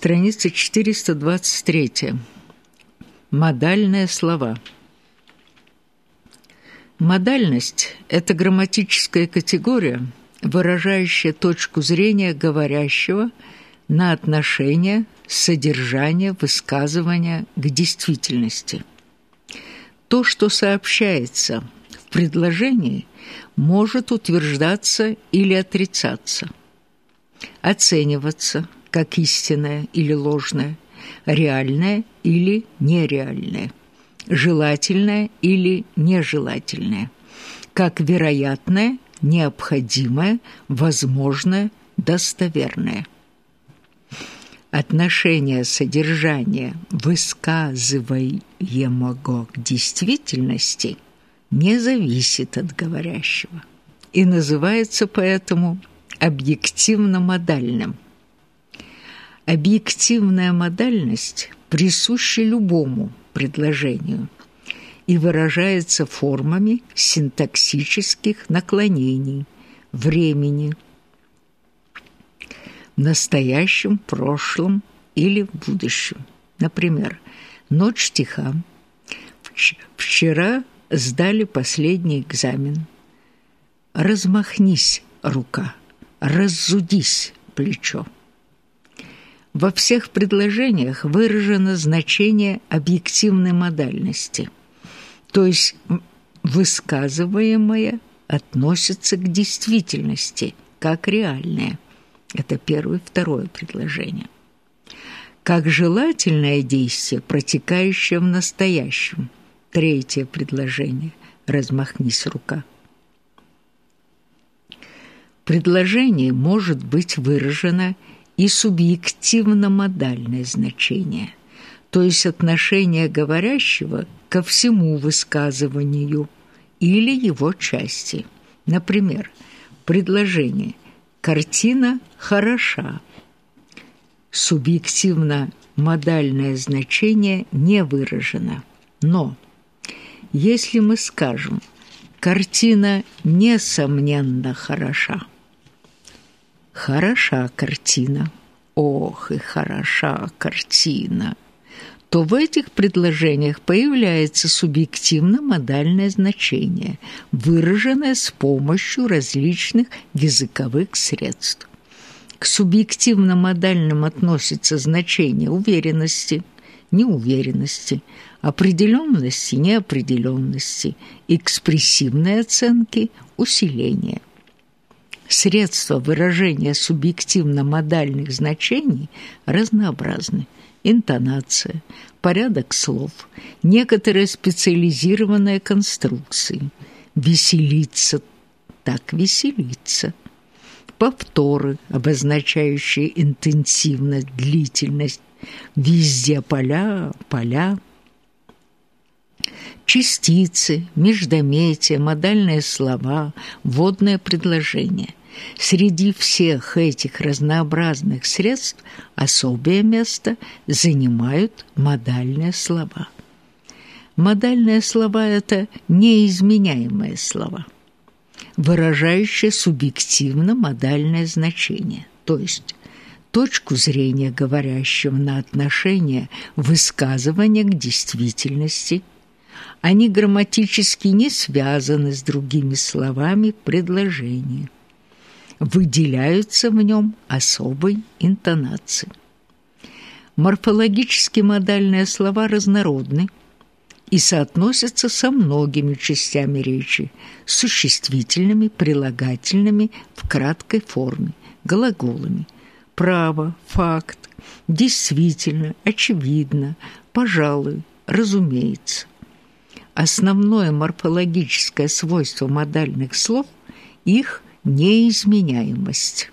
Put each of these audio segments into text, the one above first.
Страница 423. Модальные слова. Модальность – это грамматическая категория, выражающая точку зрения говорящего на отношение, содержание высказывания к действительности. То, что сообщается в предложении, может утверждаться или отрицаться, оцениваться – как истинное или ложное, реальное или нереальное, желательное или нежелательное, как вероятное, необходимое, возможное, достоверное. Отношение содержания высказываемого к действительности не зависит от говорящего и называется поэтому объективно-модальным – Объективная модальность присуща любому предложению и выражается формами синтаксических наклонений времени в настоящем, прошлом или в будущем. Например, «Ночь тиха», «Вчера сдали последний экзамен», «Размахнись, рука», «Раззудись, плечо». Во всех предложениях выражено значение объективной модальности, то есть высказываемое относится к действительности, как реальное. Это первое второе предложение. Как желательное действие, протекающее в настоящем. Третье предложение. Размахнись рука. Предложение может быть выражено и субъективно-модальное значение, то есть отношение говорящего ко всему высказыванию или его части. Например, предложение «картина хороша». Субъективно-модальное значение не выражено. Но если мы скажем «картина несомненно хороша», Хороша картина. Ох, и хороша картина. То в этих предложениях появляется субъективно-модальное значение, выраженное с помощью различных языковых средств. К субъективно-модальным относится значение уверенности, неуверенности, определенности, неопределенности, экспрессивной оценки, усиления. Средства выражения субъективно-модальных значений разнообразны. Интонация, порядок слов, некоторые специализированные конструкции. Веселиться, так веселиться. Повторы, обозначающие интенсивность, длительность. Везде поля, поля частицы, междометия, модальные слова, вводное предложение. Среди всех этих разнообразных средств особое место занимают модальные слова. Модальные слова – это неизменяемые слова, выражающие субъективно модальное значение, то есть точку зрения говорящего на отношение высказывания к действительности. Они грамматически не связаны с другими словами предложения выделяются в нем особой интонацией. Морфологически модальные слова разнородны и соотносятся со многими частями речи, существительными, прилагательными в краткой форме, глаголами. Право, факт, действительно, очевидно, пожалуй, разумеется. Основное морфологическое свойство модальных слов – их – неизменяемость.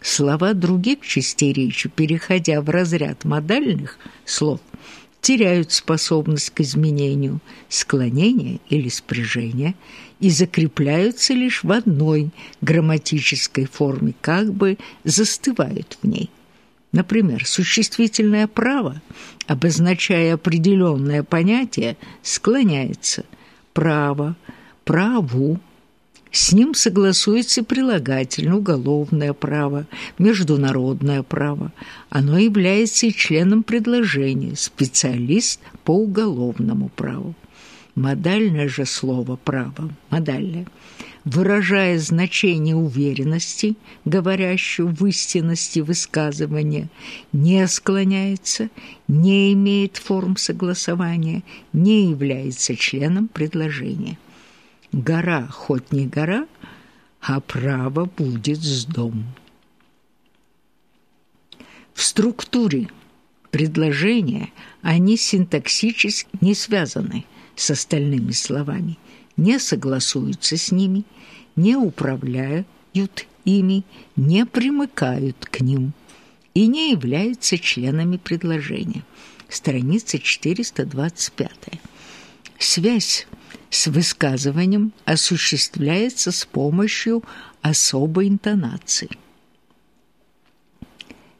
Слова других частей речи, переходя в разряд модальных слов, теряют способность к изменению, склонения или спряжения и закрепляются лишь в одной грамматической форме, как бы застывают в ней. Например, существительное право, обозначая определенное понятие, склоняется право, праву, С ним согласуется прилагательное, уголовное право, международное право. Оно является и членом предложения, специалист по уголовному праву. Модальное же слово «право», модальное, выражая значение уверенности, говорящую в истинности высказывания, не склоняется, не имеет форм согласования, не является членом предложения. Гора хоть не гора, а право будет с дом. В структуре предложения они синтаксически не связаны – с остальными словами, не согласуются с ними, не управляют ими, не примыкают к ним и не являются членами предложения. Страница 425. Связь с высказыванием осуществляется с помощью особой интонации.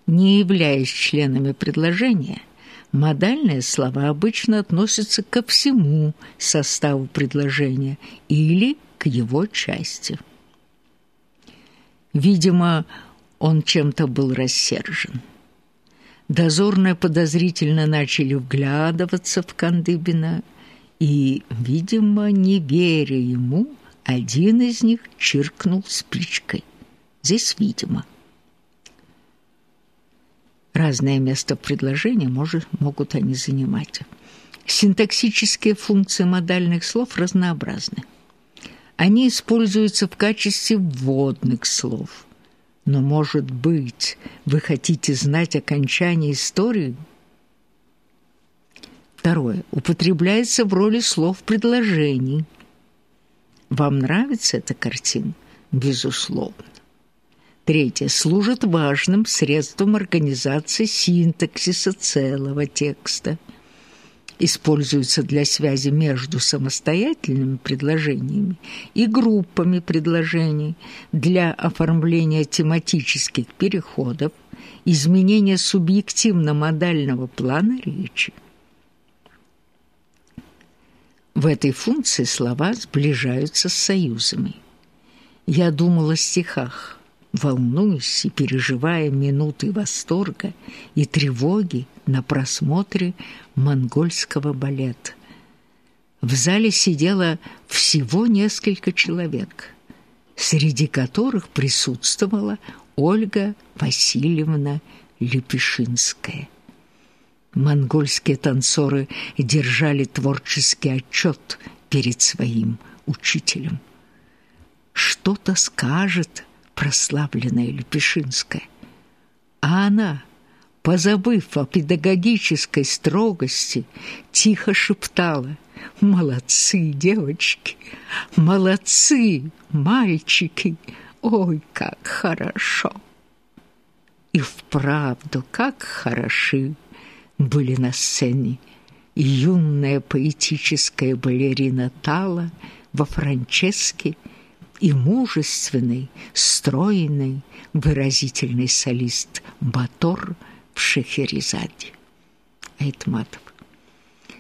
Не являясь членами предложения – Модальные слова обычно относятся ко всему составу предложения или к его части. Видимо, он чем-то был рассержен. Дозорные подозрительно начали вглядываться в Кандыбина, и, видимо, не веря ему, один из них чиркнул спичкой. Здесь «видимо». Разное место в предложении может, могут они занимать. Синтаксические функции модальных слов разнообразны. Они используются в качестве вводных слов. Но, может быть, вы хотите знать окончание истории? Второе. Употребляется в роли слов предложений. Вам нравится эта картина? Безусловно. Третье. Служит важным средством организации синтаксиса целого текста. Используется для связи между самостоятельными предложениями и группами предложений для оформления тематических переходов, изменения субъективно-модального плана речи. В этой функции слова сближаются с союзами. Я думала о стихах, волнуясь и переживая минуты восторга и тревоги на просмотре монгольского балета. В зале сидело всего несколько человек, среди которых присутствовала Ольга Васильевна Лепешинская. Монгольские танцоры держали творческий отчет перед своим учителем. «Что-то скажет», прославленная Лепешинская. А она, позабыв о педагогической строгости, тихо шептала «Молодцы, девочки! Молодцы, мальчики! Ой, как хорошо!» И вправду, как хороши были на сцене юная поэтическая балерина Тала во Франческе и мужественный, стройный, выразительный солист Батор в Шехерезаде. Айтматов.